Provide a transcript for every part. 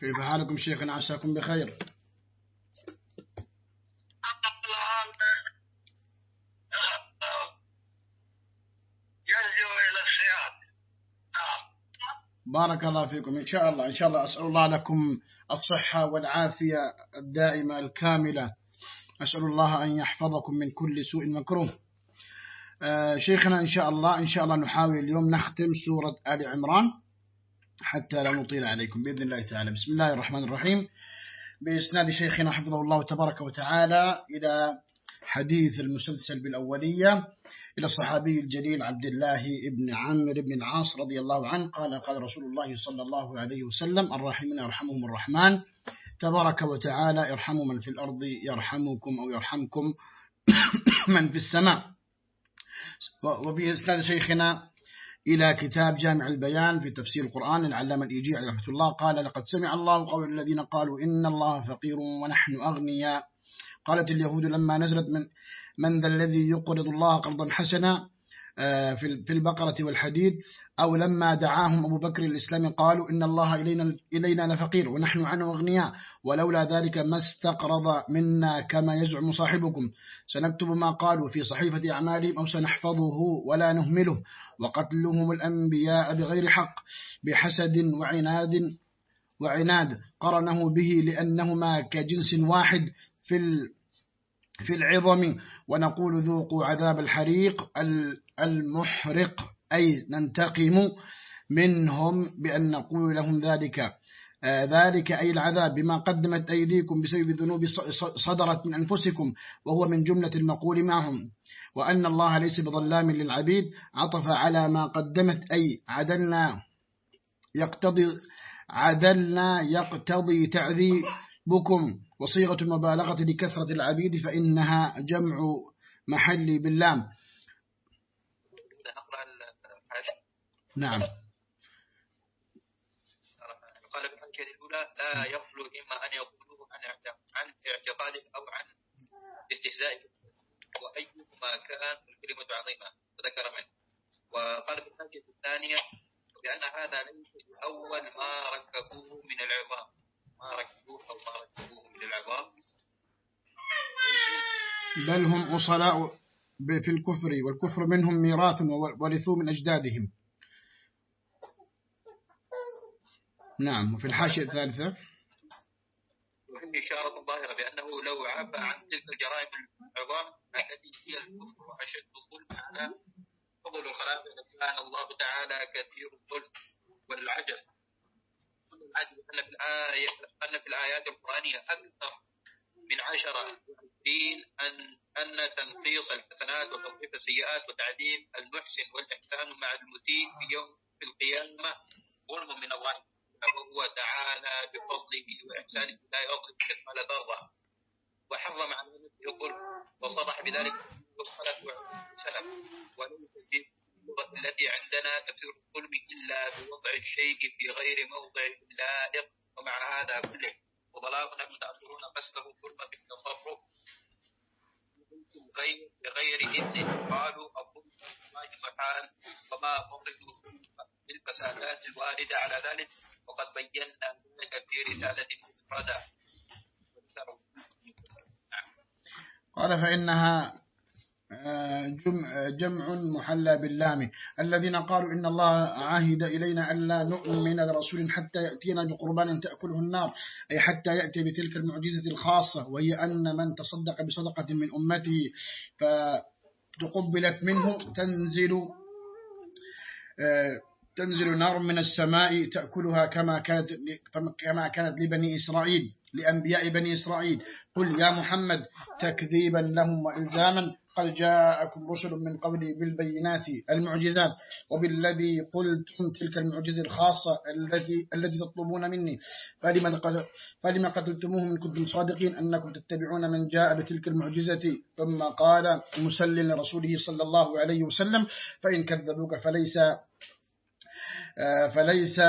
كيف حالكم شيخنا عساكم بخير. بارك الله فيكم. إن شاء الله إن شاء الله أسأل الله لكم الصحة والعافية الدائمة الكاملة. أسأل الله أن يحفظكم من كل سوء مكروه. آه، شيخنا إن شاء الله إن شاء الله نحاول اليوم نختم سورة آل عمران. حتى لا نطيل عليكم. بإذن الله تعالى. بسم الله الرحمن الرحيم. بإسناد شيخنا حفظه الله تبارك وتعالى إلى حديث المسلسل بالأولية إلى الصحابي الجليل عبد الله بن عمرو بن العاص رضي الله عنه قال قال رسول الله صلى الله عليه وسلم الراحمين يرحمهم الرحمن. تبارك وتعالى ارحموا من في الأرض يرحمكم أو يرحمكم من في السماء. وفي إسناد شيخنا إلى كتاب جامع البيان في تفسير القرآن العلامة الإيجيع رحمة الله. قال لقد سمع الله قول الذين قالوا إن الله فقير ونحن أغنياء. قالت اليهود لما نزلت من من ذا الذي يقرض الله قرضا حسنا؟ آه، في البقرة والحديد. أو لما دعاهم أبو بكر الإسلام قالوا إن الله إلينا, إلينا لفقير ونحن عنه أغنياء. ولولا ذلك ما استقرض منا كما يزعم صاحبكم. سنكتب ما قالوا في صحيفة أعمالهم أو سنحفظه ولا نهمله. وقتلهم الأنبياء بغير حق بحسد وعناد وعناد قرنه به لأنهما كجنس واحد في في العظم. ونقول ذوقوا عذاب الحريق المحرق أي ننتقم منهم بأن نقول لهم ذلك. ذلك أي العذاب بما قدمت أيديكم بسبب ذنوب صدرت من أنفسكم وهو من جملة المقول معهم. وأن الله ليس بظلام للعبيد عطف على ما قدمت أي عدلنا يقتضي عدلنا يقتضي تعذيبكم. وصيغة المبالغة لكثرة العبيد فإنها جمع محل باللام. نعم قال ابن الأولى لا يخلو إما أن يقولوه عن عن اعتقاد أو عن استهزاء. وأيهما كان الكلمة عظيمة ذكر منه. وقال في الحاجة الثانية بأن هذا ليس أول ما ركبوه من العظام. ما ركبوه أو ما ركبوه من العظام. بل هم أصلاء في الكفر والكفر منهم ميراث ورثوا من أجدادهم. نعم وفي الحاشية الثالثة. وفي إشارة ظاهرة بأنه لو عفى عن تلك الجرائم العظام التي هي الكفر أشد ظلم على فضل الخلافة كان الله تعالى كثير الظلم العجل أن في الآية أن في الآيات القرآنية أكثر من عشرة وعشرين أن أن تنقيص الحسنات وتوقيف السيئات وتعذيب المحسن والإحسان مع المسيء في يوم في القيامة ظلم من الله. وهو تعالى بفضله وإحسانه لا يظلم مثقال ذرة وحرم على نفسه الظلم وصرح بذلك والصلاة والسلام وليس في اللغة التي عندنا تفسير الظلم إلا بوضع الشيء في غير موضع لائق. ومع هذا كله وبلاغنا المتأخرون قصده الظلم بالتصرف غير بغير إذن قالوا الظلم حال وما موردوا بالفسادات الواردة على ذلك. وقد بينا ذلك في رسالة مفردة. قال فإنها آه، جمع محلى باللام. الذين قالوا إن الله عهد إلينا ألا نؤمن لرسول حتى يأتينا بقربان تأكله النار أي حتى يأتي بتلك المعجزة الخاصة وهي أن من تصدق بصدقة من أمته فتقبلت منه تنزل آه، تنزل نار من السماء تأكلها كما كانت كما كانت لبني إسرائيل لأنبياء بني إسرائيل. قل يا محمد تكذيبا لهم وإلزاما قد جاءكم رسل من قبلي بالبينات المعجزات وبالذي قلتم تلك المعجزة الخاصة الذي الذي تطلبون مني. فلما فلما قتلتموه من كنتم صادقين أنكم تتبعون من جاء بتلك المعجزة. ثم قال مسلل لرسوله صلى الله عليه وسلم فإن كذبوك فليس فليس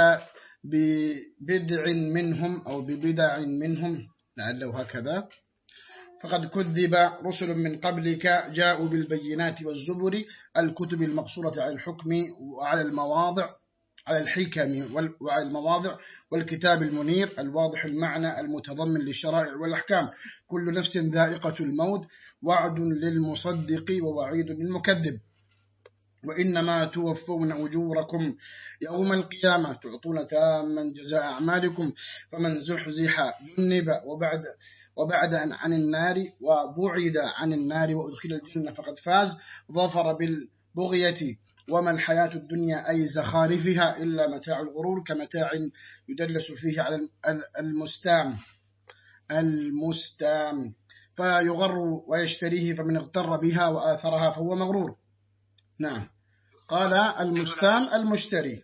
ببدع منهم أو ببدع منهم لعله هكذا. فقد كذب رسل من قبلك جاءوا بالبينات والزبر الكتب المقصورة على الحكم وعلى المواضع على الحكم والمواضع والكتاب المنير الواضح المعنى المتضمن للشرائع والأحكام. كل نفس ذائقة الموت وعد للمصدق ووعيد للمكذب. وإنما توفون أجوركم يوم القيامة. تعطون تاما جزاء أعمالكم فمن زحزح جنب وبعد وبعد عن النار وبعد عن النار وأدخل الجنة فقد فاز. ظفر بالبغية. وما الحياة الدنيا أي زخارفها إلا متاع الغرور كمتاع يدلس فيه على المستام. المستام. فيغر ويشتريه فمن اغتر بها وآثرها فهو مغرور. نعم. قال المستام المشتري.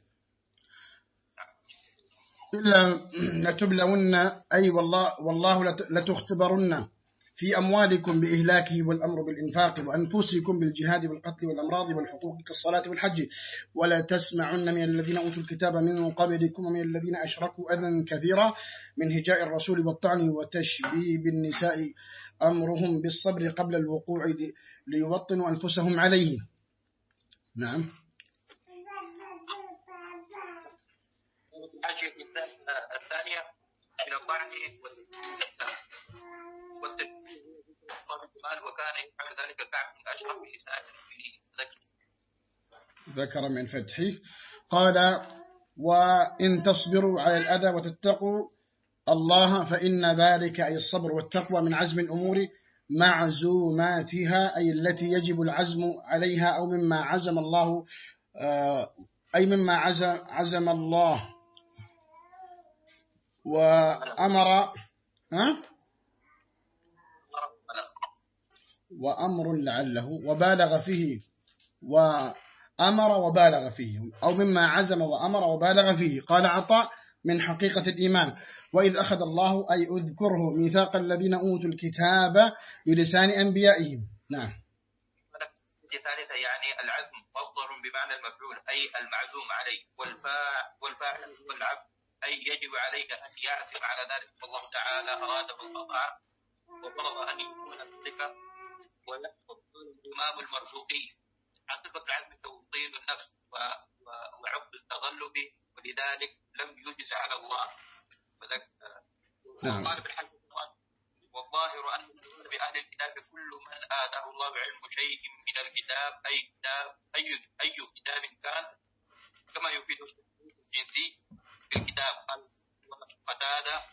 إلا لتبلون أي والله, والله لتختبرن في أموالكم بإهلاكه والأمر بالإنفاق وأنفسكم بالجهاد والقتل والأمراض والحقوق كالصلاة والحج. ولا تسمعن من الذين أوتوا الكتاب من قبلكم ومن الذين أشركوا أذى كثيرا من هجاء الرسول والطعن وتشبيب النساء أمرهم بالصبر قبل الوقوع ليوطنوا أنفسهم عليه. نعم. الثانية من الطعن والتشبيه وكان يفعل ذلك كعب من أشرف نساء ذكر من فتحه. قال وإن تصبروا على الأذى وتتقوا الله فإن ذلك أي الصبر والتقوى من عزم الأمور معزوماتها أي التي يجب العزم عليها أو مما عزم الله آه، أي مما عزم, عزم الله. وأمر ها؟ وأمر لعله وبالغ فيه وأمر وبالغ فيه أو مما عزم وأمر وبالغ فيه. قال عطاء من حقيقة الإيمان. وإذ أخذ الله أي أذكره ميثاق الذين أوتوا الكتاب بلسان أنبيائهم. نعم. الثالثة يعني العزم مصدر بمعنى المفعول أي المعزوم عليه والفاعل والفاعل والعبد أي يجب عليك أن يعزم على ذلك. والله تعالى أراد بالقطع وفرض أن يكون الثقة ويحفظ الإمام المرزوقي عن صفة العزم توطين النفس وعقد التغلب ولذلك لم يجز على الله. نعم. قال بالحج والظاهر أن بأهل الكتاب كل من آتاه الله علم شيء من الكتاب أي كتاب أي أي كتاب كان كما يفيد الجنسي في الكتاب. قال قتادة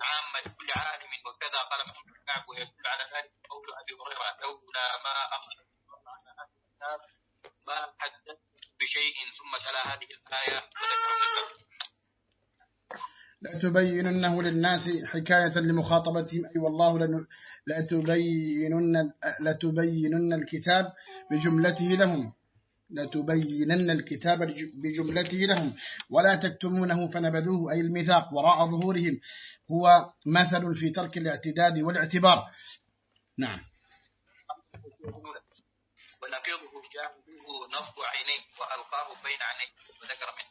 عامة لكل عالم وكذا قال محمد بن كعب ويدل على ذلك قول أبي هريرة لولا ما أمر الكتاب ما حدث بشيء ثم تلا هذه الآية للناس حكاية لمخاطبتهم. أي والله لتبينن, لتبينن الكتاب بجملته لهم. لتبينن الكتاب بجملته لهم. ولا تكتمونه فنبذوه. أي الميثاق وراء ظهورهم هو مثل في ترك الاعتداد والاعتبار. نعم. ونقيضه جاهده نصب عينيه. وألقاه بين عينيه وذكر منه.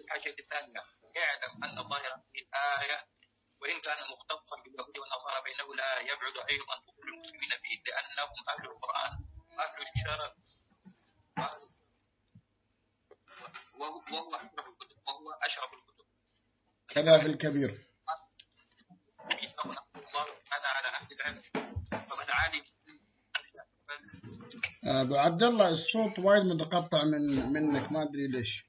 الحاجة الثانية اعلم أن ظاهر هذه الآية وإن كان مختصا باليهود والنصارى فإنه لا يبعد أيضا دخول المسلمين فيه لأنهم أهل القرآن أهل الشرف وهو أشرف الكتب. وهو أشرف الكتب. الكبير. أبو عبد الله الصوت وايد متقطع من منك ما أدري ليش.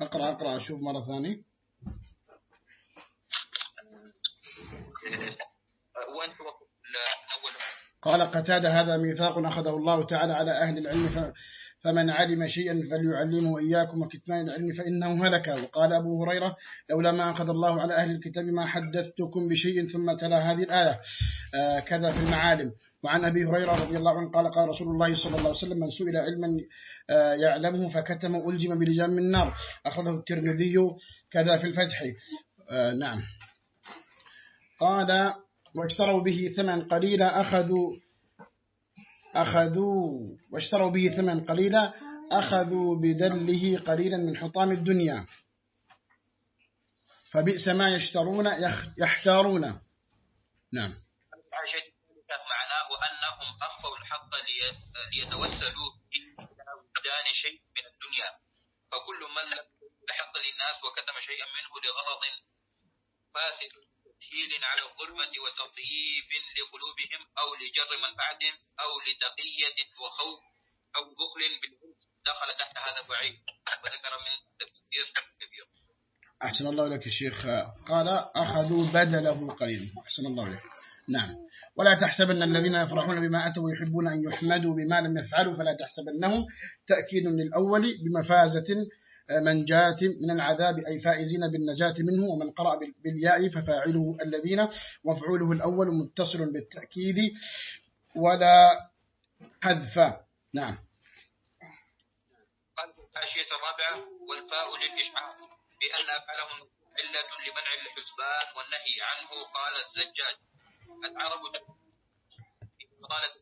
أقرأ أقرأ أشوف مرة ثانية. قال قتادة هذا ميثاق أخذه الله تعالى على أهل العلم فمن علم شيئا فليعلمه إياكم وكتمان العلم فإنه هلك. وقال أبو هريرة لولا ما أخذ الله على أهل الكتاب ما حدثتكم بشيء ثم تلا هذه الآية. آه كذا في المعالم. وعن أبي هريرة رضي الله عنه قال قال رسول الله صلى الله عليه وسلم من سئل علما آه، يعلمه فكتم ألجم بلجام من النار أخرجه الترمذي كذا في الفتح. آه، نعم. قال واشتروا به ثمن قليلا أخذوا أخذوا واشتروا به ثمن قليلا أخذوا بدله قليلا من حطام الدنيا. فبئس ما يشترون يحتارون. نعم. معناه أنه الحق ليتوسلوا وجدان شيء من الدنيا. فكل من لم يحق للناس وكتم شيئا منه لغرض فاسد تسهيل على الظلمة وتطييب لقلوبهم أو لجر منفعة أو لتقية وخوف أو بخل دخل تحت هذا الوعيد. وذكر من تفسير كبير. أحسن الله لك الشيخ قال أخذوا بدله قليلا. أحسن الله لك نعم. ولا تحسبن الذين يفرحون بما أتوا ويحبون أن يحمدوا بما لم يفعلوا فلا تحسبنهم تأكيد للأول بمفازة من جات من العذاب أي فائزين بالنجاة منه ومن قرأ بالياء ففاعله الذين وفعوله الأول متصل بالتأكيد ولا حذف. نعم. الحاشية الرابعة والفاء للإشعار بأن أفعلهم علة لمنع الحسبان والنهي عنه قال الزجاج. العرب قالت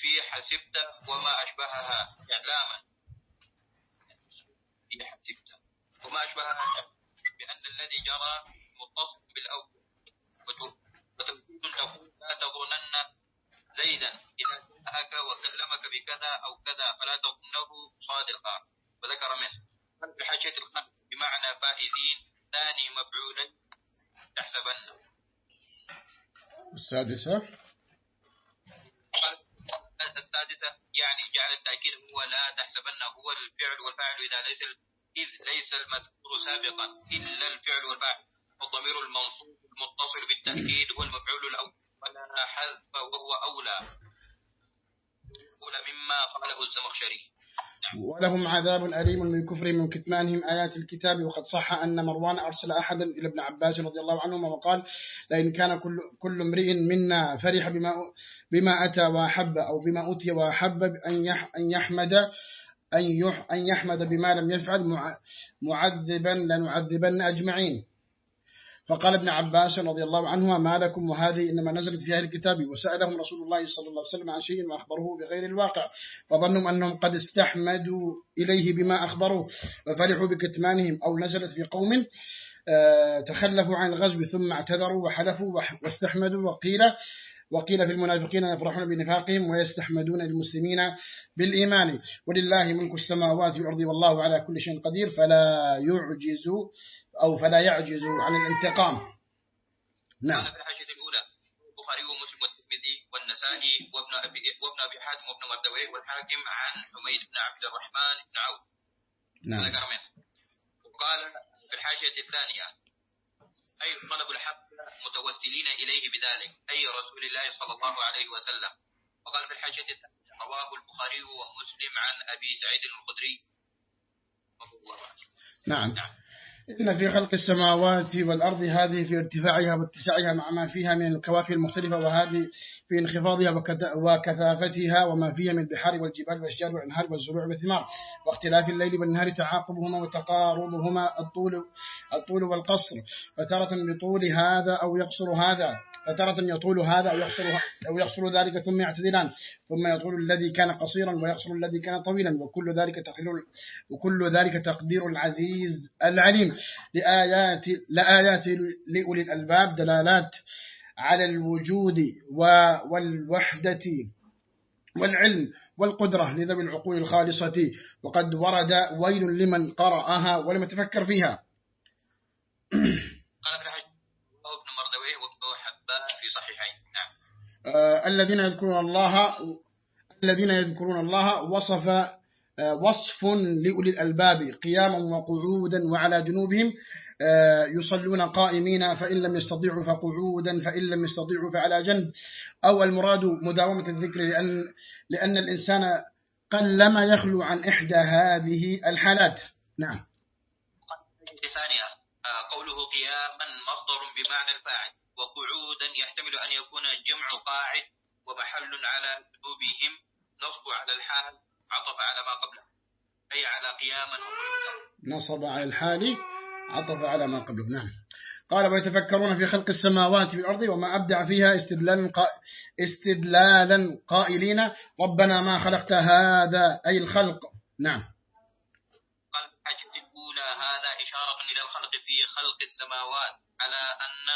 في حسبت وما أشبهها إعلاما. في حسبت وما أشبهها بأن الذي جرى متصل بالأول. وتوكيد تقول لا تظنن زيدا إذا جاءك وكلمك بكذا أو كذا فلا تظنه صادقا. وذكر منه. في الحاجة الخمس بمعنى فائزين ثاني مفعولا؟ تحسبن. السادسة يعني جعل التأكيد هو لا تحسبن هو الفعل والفاعل إذا ليس إذ ليس المذكور سابقا إلا الفعل والفاعل والضمير المنصوب المتصل بالتأكيد هو المفعول الأول. ولا حذف وهو أولى. أولى مما قاله الزمخشري. ولهم عذاب أليم من كفرهم من كتمانهم آيات الكتاب وقد صح أن مروان أرسل أحدا إلى ابن عباس رضي الله عنهما وقال لئن كان كل, كل امرئ منا فرح بما, بما أتى وأحب أو بما أتي وأحب أن يحمد أن يحمد بما لم يفعل معذبا لنعذبن أجمعين. فقال ابن عباس رضي الله عنهما ما لكم وهذه إنما نزلت في أهل الكتاب. وسألهم رسول الله صلى الله عليه وسلم عن شيء وأخبره بغير الواقع. فظنوا أنهم قد استحمدوا إليه بما أخبروه وفرحوا بكتمانهم أو نزلت في قوم آه، تخلفوا عن الغزو ثم اعتذروا وحلفوا واستحمدوا وقيل وقيل في المنافقين يفرحون بنفاقهم ويستحمدون المسلمين بالإيمان. ولله ملك السماوات والأرض والله على كل شيء قدير. فلا يعجز أو فلا يعجز عن الانتقام. نعم. والنسائي وابن أبي وابن أبي حاتم وابن مردوي والحاكم عن حميد بن عبد الرحمن بن عوف. نعم. وقال في الحاجة الثانية أي طلب الحق متوسلين إليه بذلك أي رسول الله صلى الله عليه وسلم. وقال في الحاجة رواه البخاري ومسلم عن أبي سعيد الخدري. نعم, نعم. إن في خلق السماوات والأرض هذه في ارتفاعها واتساعها مع ما فيها من الكواكب المختلفة وهذه في انخفاضها وكثافتها وما فيها من البحار والجبال والأشجار والأنهار والزروع والثمار. واختلاف الليل والنهار تعاقبهما وتقاربهما الطول, الطول والقصر. فترة بطول هذا أو يقصر هذا. فترة يطول هذا أو يقصر, أو يقصر ذلك ثم يعتدلان. ثم يطول الذي كان قصيرا ويقصر الذي كان طويلا. وكل ذلك تقدير وكل ذلك تقدير العزيز العليم. لآيات لآيات لأولي الألباب دلالات على الوجود والوحدة والعلم والقدرة لذوي العقول الخالصة. وقد ورد ويل لمن قرأها ولم يتفكر فيها. آه، الذين يذكرون الله الذين يذكرون الله وصف آه، وصف لأولي الألباب قياما وقعودا وعلى جنوبهم آه، يصلون قائمين فإن لم يستطيعوا فقعودا فإن لم يستطيعوا فعلى جنب. أو المراد مداومة الذكر لأن, لأن الإنسان قلما يخلو عن إحدى هذه الحالات. نعم. ثانية. قوله قياما مصدر بمعنى الفاعل. وقعودا يحتمل أن يكون الجمع قاعد ومحل على جنوبهم نصب على الحال عطف على ما قبله أي على قياما وقعودا نصب على الحال عطف على ما قبله. نعم. قال ويتفكرون في خلق السماوات والأرض وما أبدع فيها استدلالا. استدلالا قائلين ربنا ما خلقت هذا أي الخلق. نعم. قال الحاجة الأولى هذا إشارة إلى الخلق في خلق السماوات على أن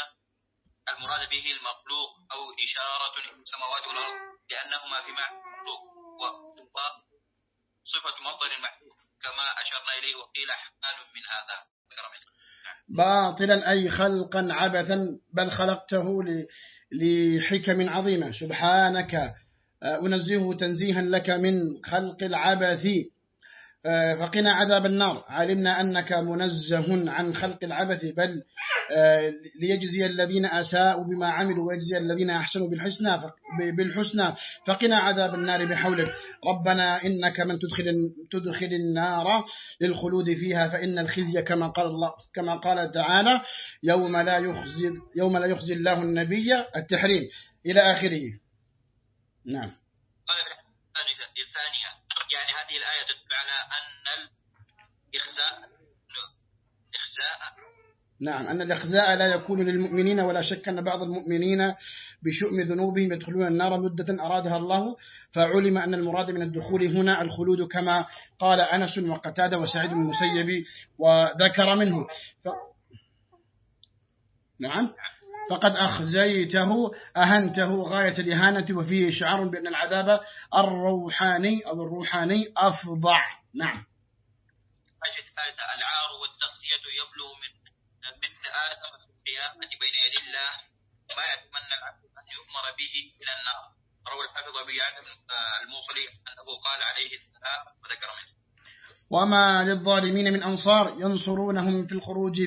المراد به المخلوق أو إشارة السماوات والأرض لأنهما في المخلوق وصفة مصدر محذوف كما أشرنا إليه وقيل حال من هذا باطلا أي خلقا عبثا بل خلقته لحكم عظيمة. سبحانك أنزهه تنزيها لك من خلق العبث. فقنا عذاب النار. علمنا أنك منزه عن خلق العبث بل آه، ليجزي الذين أساءوا بما عملوا ويجزي الذين أحسنوا بالحسنى بالحسنى. فقنا عذاب النار بحولك ربنا إنك من تدخل تدخل النار للخلود فيها فإن الخزي كما قال الله كما قال تعالى يوم لا يخزي يوم لا يخزي الله النبي التحريم. إلى آخره. نعم الثانية يعني هذه الآية تدل على أن الإخزاء إخزاء نعم أن الإخزاء لا يكون للمؤمنين ولا شك أن بعض المؤمنين بشؤم ذنوبهم يدخلون النار مدة أرادها الله فعلم أن المراد من الدخول هنا الخلود كما قال أنس وقتادة وسعيد المسيب وذكر منه. ف... نعم. فقد أخزيته أهنته غاية الإهانة وفيه شعار بأن العذاب الروحاني أو الروحاني أفضع نعم. العار والتخزية يبلغ من مثل آدم في القيامة بين يدي الله ما يتمنى العبد أن يؤمر به إلى النار. روى الحافظ أبي يعلم الموصلي أنه قال عليه السلام وذكر منه. وما للظالمين من أنصار ينصرونهم في الخروج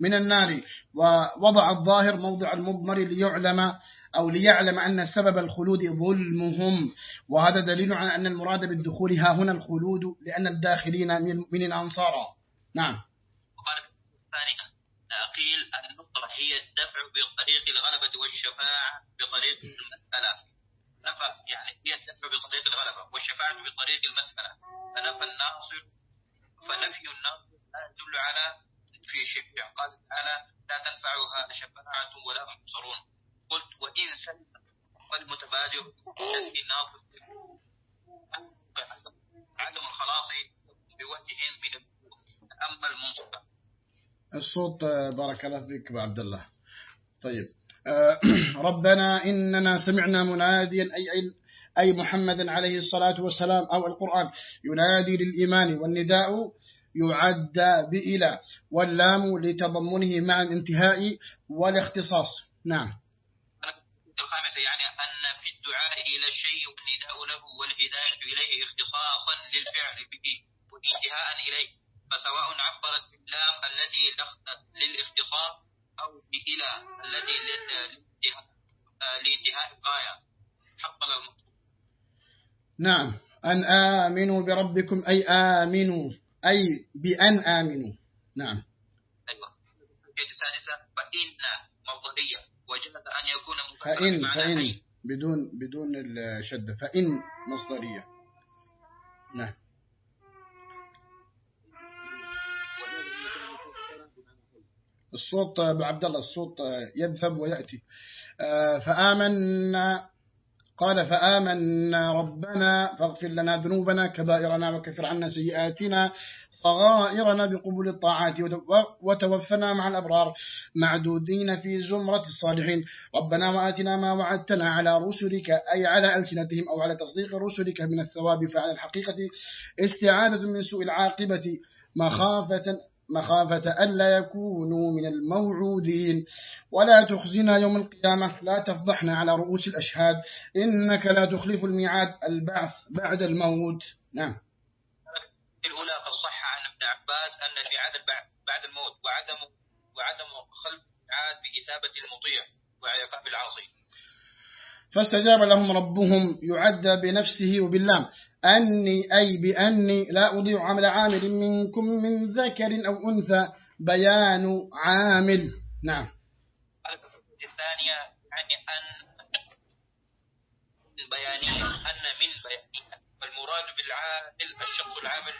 من النار. ووضع الظاهر موضع المضمر ليعلم أو ليعلم أن سبب الخلود ظلمهم. وهذا دليل على أن المراد بالدخول ها هنا الخلود لأن الداخلين من الأنصار. نعم. قيل النصرة هي الدفع بطريق الغلبة والشفاعة بطريق المسألة. نفى يعني هي الدفع بطريق الغلبة والشفاعة بطريق المسألة. فنفى الناصر فنفي الناصر لا يدل على في شفع. قال تعالى لا تنفعها شفاعة ولا هم ينصرون قلت وإن سلم والمتبادر الذي ناصر. عدم الخلاص بوجه من أما المنصر الصوت بارك الله فيك عبد الله. طيب آه، ربنا إننا سمعنا مناديا أي أي محمد عليه الصلاة والسلام أو القرآن ينادي للإيمان والنداء يعد بإلى واللام لتضمنه مع الانتهاء والاختصاص. نعم. الخامسة يعني أن في الدعاء إلى الشيء والنداء له والهداية إليه اختصاصا للفعل به وانتهاء إليه. فسواء عبرت باللام التي للاختصاص أو بإلى الذي لانتهاء الغاية. حق المطلوب. نعم. أن آمنوا بربكم أي آمنوا أي بأن آمنوا. نعم. أيوة. السادسة فإن مصدرية وجب أن يكون فإن فإن. بدون بدون الشدة. فإن مصدرية. نعم. الصوت أبو عبد الله الصوت يذهب ويأتي. آه، فآمنا قال فآمنا ربنا فاغفر لنا ذنوبنا كبائرنا وكفر عنا سيئاتنا صغائرنا بقبول الطاعات وتوفنا مع الأبرار معدودين في زمرة الصالحين. ربنا وآتنا ما وعدتنا على رسلك أي على ألسنتهم أو على تصديق رسلك من الثواب فعلى الحقيقة استعادة من سوء العاقبة مخافة. مخافة ألا يكونوا من الموعودين. ولا تخزنا يوم القيامة لا تفضحنا على رؤوس الأشهاد. إنك لا تخلف الميعاد البعث بعد الموت. نعم. الأولى قد صح عن ابن عباس أن الميعاد بعد الموت وعدم وعدم خلف الميعاد بإثابة المطيع وعقاب العاصي. فاستجاب لهم ربهم يعدى بنفسه وباللام. أني أي بأني لا أضيع عمل عامل منكم من ذكر أو أنثى. بيان عامل. نعم. الثانية أن البيانية أن من بيانية فالمراد بالعامل الشخص العامل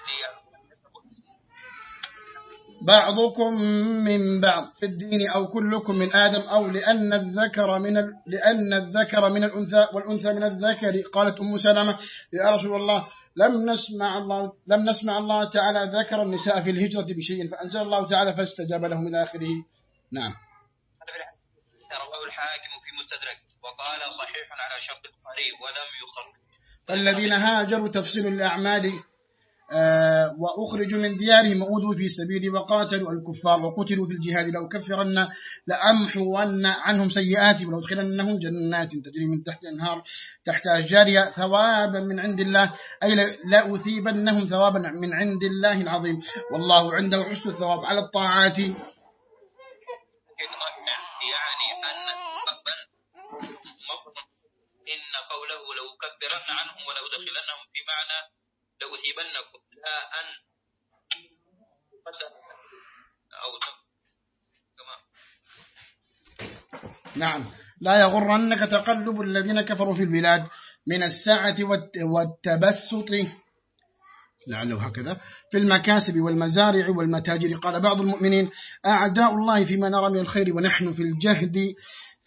بعضكم من بعض في الدين أو كلكم من آدم أو لأن الذكر من ال... لأن الذكر من الأنثى والأنثى من الذكر. قالت أم سلمة يا رسول الله لم نسمع الله لم نسمع الله تعالى ذكر النساء في الهجرة بشيء فأنزل الله تعالى فاستجاب لهم إلى آخره. نعم. وقال صحيح على شرط البخاري ولم يخرج. فالذين هاجروا تفصيل الأعمال وأخرجوا من ديارهم وأوذوا في سبيلي وقاتلوا الكفار وقتلوا في الجهاد لو كفرن لأمحون عنهم سيئاتي ولو ادخلنهم جنات تجري من تحت الأنهار تحت أشجارها ثوابا من عند الله أي لأثيبنهم ثوابا من عند الله العظيم. والله عنده حسن الثواب على الطاعات. يعني إن قوله عنهم ولو دخلنهم في معنى لأثيبنكم لا أن أو نعم. لا يغرنك تقلب الذين كفروا في البلاد من الساعة والتبسط. لعله هكذا. في المكاسب والمزارع والمتاجر قال بعض المؤمنين أعداء الله فيما نرى من الخير ونحن في الجهد.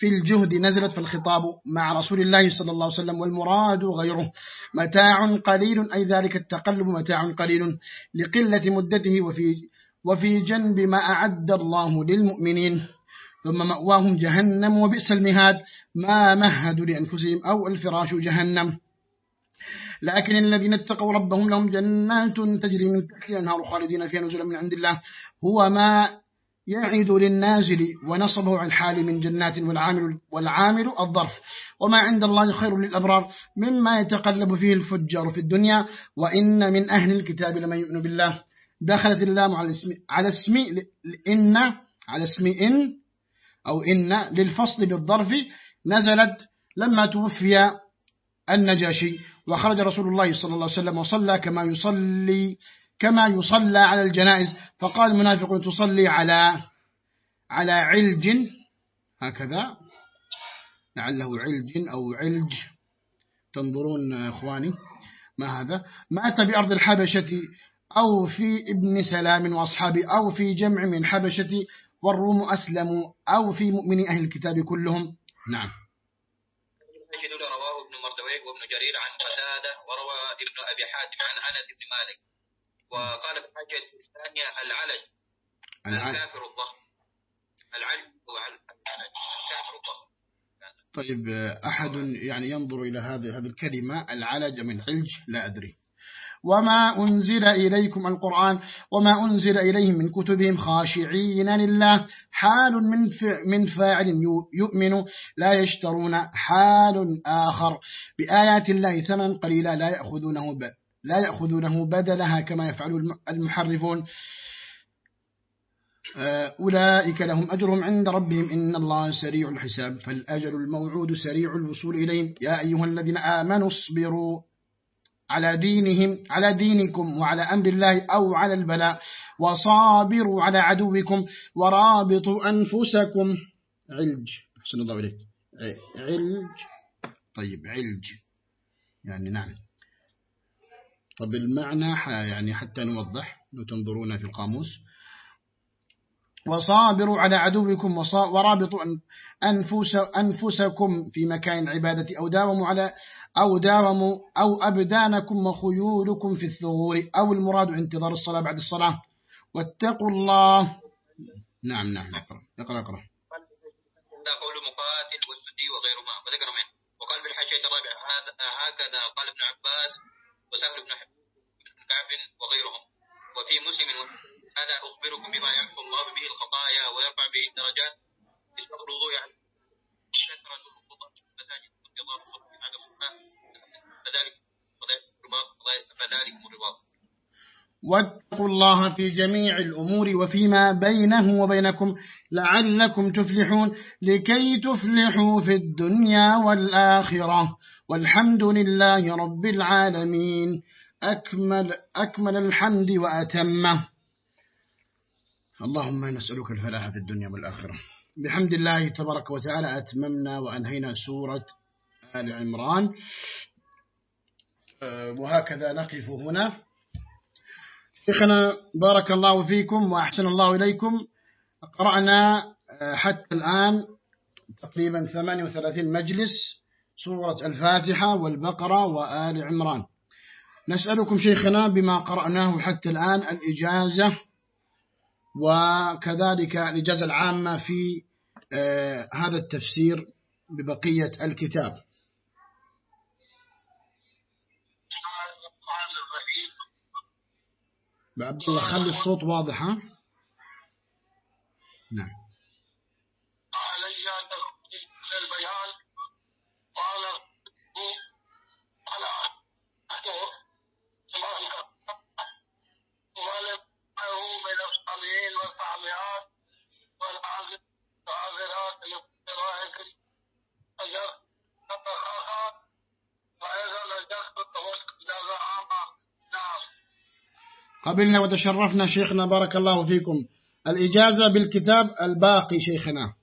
في الجهد نزلت في الخطاب مع رسول الله صلى الله عليه وسلم والمراد غيره. متاع قليل أي ذلك التقلب متاع قليل لقلة مدته وفي, وفي جنب ما أعد الله للمؤمنين. ثم مأواهم جهنم وبئس المهاد. ما مهدوا لأنفسهم أو الفراش جهنم. لكن الذين اتقوا ربهم لهم جنات تجري من تحت الأنهار خالدين فيها نزلا من عند الله. هو ما يعيد للنازل ونصبه عن حال من جنات والعامل, والعامل الظرف. وما عند الله خير للأبرار مما يتقلب فيه الفجار في الدنيا وإن من أهل الكتاب لمن يؤمن بالله. دخلت اللام على اسم على اسم إن على اسم إن أو إن للفصل بالظرف نزلت لما توفي النجاشي. وخرج رسول الله صلى الله عليه وسلم وصلى كما يصلي كما يصلى على الجنائز. فقال المنافق تصلي على على علج هكذا. لعله علج أو علج. تنظرون أخواني ما هذا؟ مات بأرض الحبشة أو في ابن سلام وأصحابه أو في جمع من حبشة والروم أسلموا أو في مؤمن أهل الكتاب كلهم؟ نعم. رواه ابن مردويه وابن جرير عن قتادة وروى ابن أبي حاتم عن أنس بن مالك. وقال في الحاجة الثانية العلج الكافر الضخم. العلج هو الكافر الضخم. طيب أحد يعني ينظر إلى هذه هذه الكلمة العلج من علج لا أدري. وما أنزل إليكم القرآن وما أنزل إليهم من كتبهم خاشعين لله. حال من من فاعل يؤمن لا يشترون حال آخر. بآيات الله ثمن قليلا لا يأخذونه لا يأخذونه بدلها كما يفعل المحرفون. آه، أولئك لهم أجرهم عند ربهم. إن الله سريع الحساب. فالأجل الموعود سريع الوصول إليهم يا أيها الذين آمنوا اصبروا على دينهم على دينكم وعلى أمر الله أو على البلاء. وصابروا على عدوكم ورابطوا أنفسكم. علج. حسن الله إليك. علج. طيب علج. يعني نعم. طب المعنى يعني حتى نوضح لو تنظرون في القاموس. وصابروا على عدوكم ورابطوا أنفس أنفسكم في مكان عبادة أو داوموا على أو داوموا أو أبدانكم وخيولكم في الثغور أو المراد انتظار الصلاة بعد الصلاة. واتقوا الله. نعم نعم اقرأ اقرأ اقرأ. قول مقاتل والسدي وغيرهما وذكر منه. وقال في الحاشية الرابعة هكذا قال ابن عباس وسهل بن كعب وغيرهم. وفي مسلم أنا أخبركم بما يمحو الله به الخطايا ويرفع به الدرجات مثل الوضوء يعني. كثرة الخطى المساجد وانتظار الصلاة بعد الصلاة فذلك فذلك الرباط واتقوا الله في جميع الأمور وفيما بينه وبينكم لعلكم تفلحون لكي تفلحوا في الدنيا والآخرة. والحمد لله رب العالمين. أكمل, أكمل الحمد وأتمه. اللهم نسألك الفلاح في الدنيا والآخرة. بحمد الله تبارك وتعالى أتممنا وأنهينا سورة آل عمران. أه، وهكذا نقف هنا. شيخنا بارك الله فيكم وأحسن الله إليكم. قرأنا أه، حتى الآن تقريبا 38 مجلس. سورة الفاتحة والبقرة وآل عمران. نسألكم شيخنا بما قرأناه حتى الآن الإجازة وكذلك الإجازة العامة في آه، هذا التفسير ببقية الكتاب. عبد الله خلي الصوت واضح ها؟ نعم. قبلنا وتشرفنا شيخنا بارك الله فيكم. الإجازة بالكتاب الباقي شيخنا.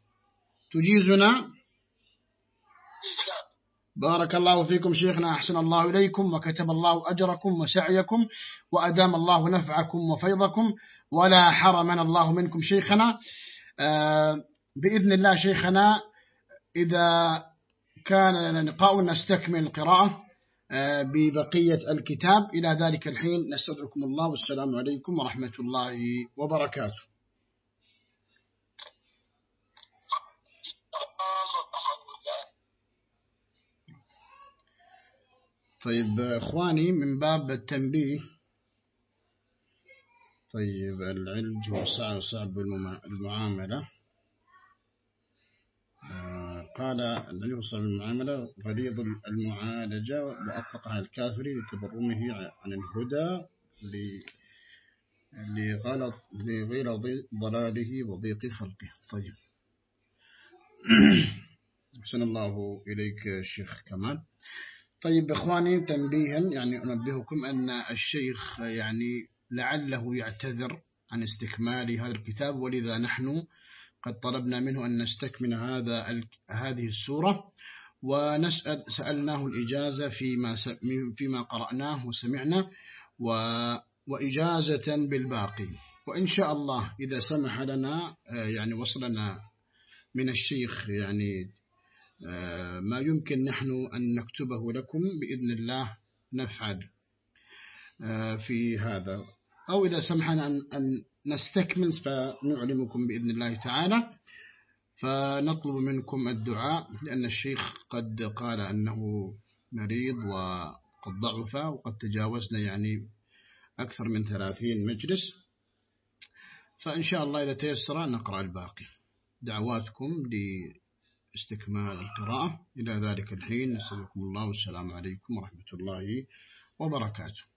تجيزنا؟ بارك الله فيكم شيخنا أحسن الله إليكم وكتب الله أجركم وسعيكم وأدام الله نفعكم وفيضكم ولا حرمنا الله منكم شيخنا. آه، بإذن الله شيخنا إذا كان لنا لقاء نستكمل القراءة. ببقية الكتاب. إلى ذلك الحين نستودعكم الله والسلام عليكم ورحمة الله وبركاته. طيب إخواني من باب التنبيه. طيب العلج هو صعب المعاملة. آه، قال النبي صلى الله عليه وسلم المعاملة غليظ المعالجة وأطلقها الكافر لتبرمه عن الهدى لغلط لغير ضلاله وضيق خلقه. طيب. أحسن الله إليك شيخ كمال. طيب إخواني تنبيها يعني أنبهكم أن الشيخ يعني لعله يعتذر عن استكمال هذا الكتاب ولذا نحن قد طلبنا منه أن نستكمل هذا هذه السورة ونسأل سألناه الإجازة فيما فيما قرأناه وسمعنا وإجازة بالباقي. وإن شاء الله إذا سمح لنا آه، يعني وصلنا من الشيخ يعني آه، ما يمكن نحن أن نكتبه لكم بإذن الله نفعل آه، في هذا. أو إذا سمحنا أن نستكمل فنعلمكم بإذن الله تعالى. فنطلب منكم الدعاء لأن الشيخ قد قال أنه مريض وقد ضعف وقد تجاوزنا يعني أكثر من ثلاثين مجلس. فإن شاء الله إذا تيسر نقرأ الباقي. دعواتكم لاستكمال القراءة. إلى ذلك الحين نسألكم الله. والسلام عليكم ورحمة الله وبركاته.